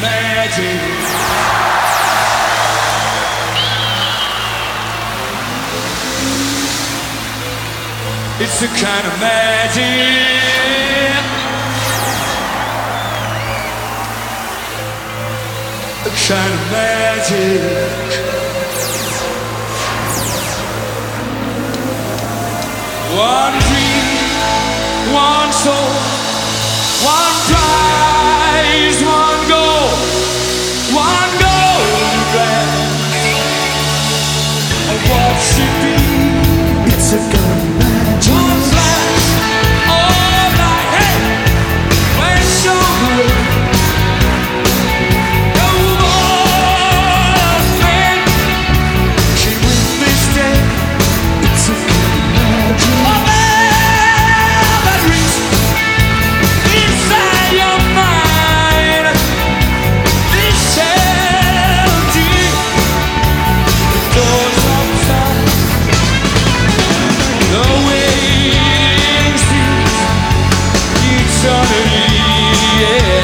magic. It's the kind of magic. The kind of magic. One dream, one soul, one breath. yeah.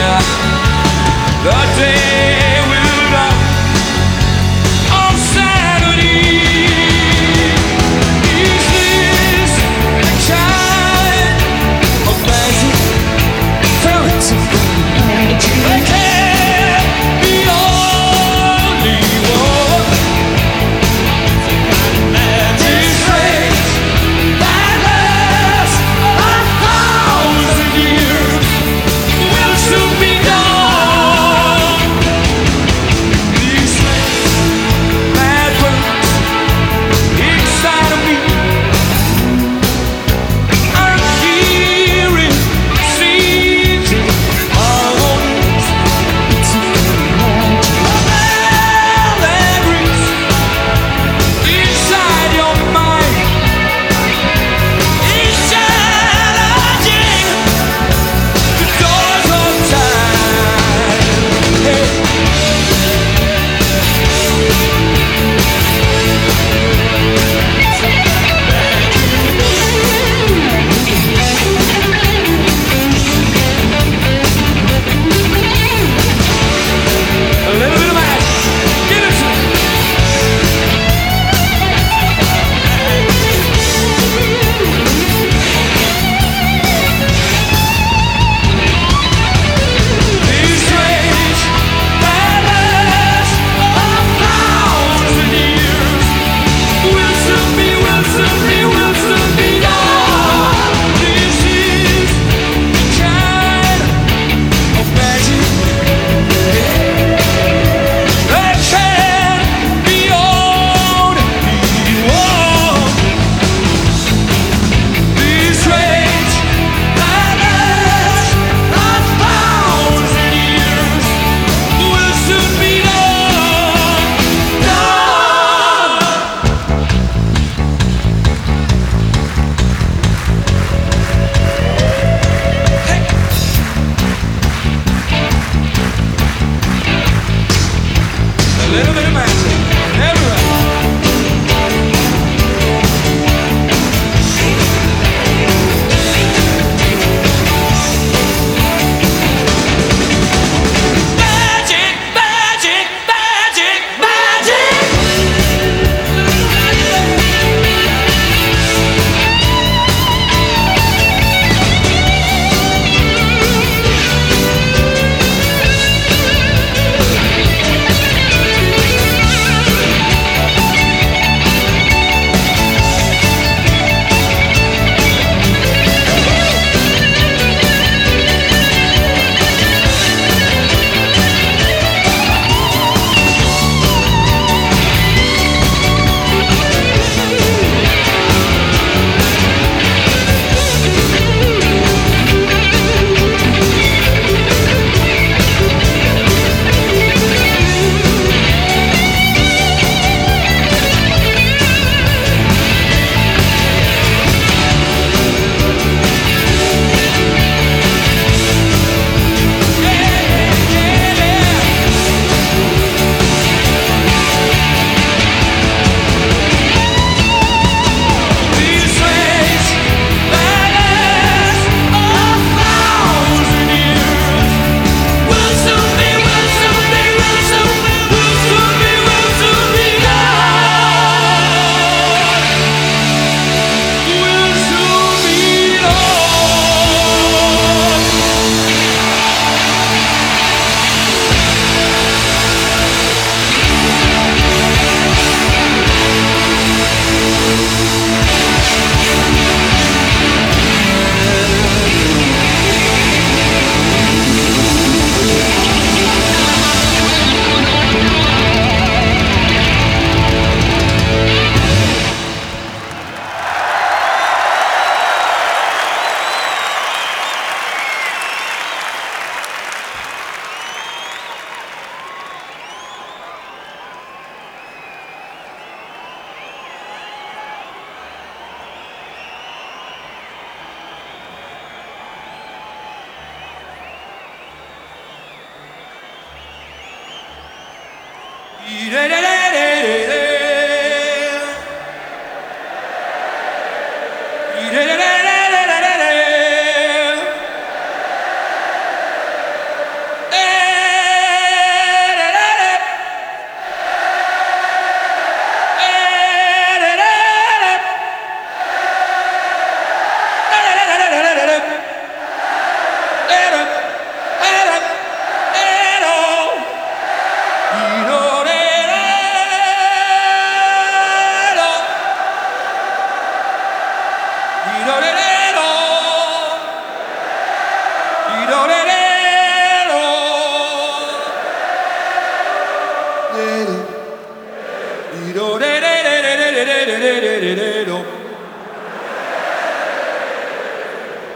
you.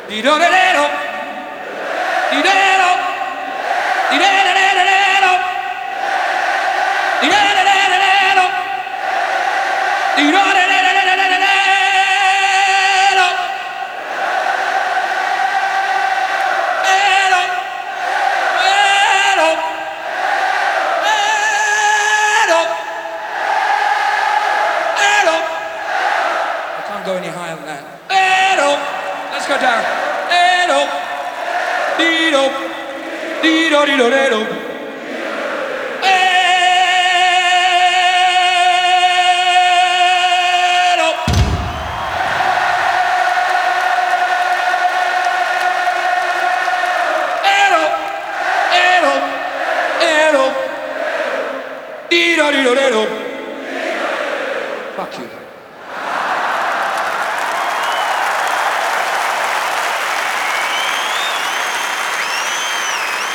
Dinero. Dinero. Dinero. Fuck you.